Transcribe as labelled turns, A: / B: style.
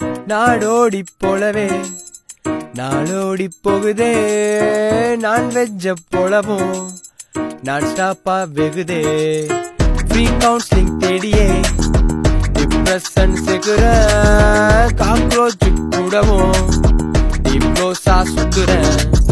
A: நாடோடி போலவே நாளோடி போகுதே. நான் வெஜ்ஜ போலவும் நான் ஸ்டாப்பா வெகுதே. ஃப்ரீ கவுன்சிலிங் தேடியே டிப்ரெஷன் செகுற காக்ரோச் கூடவும் டிப்ரோசா சுத்துறேன்.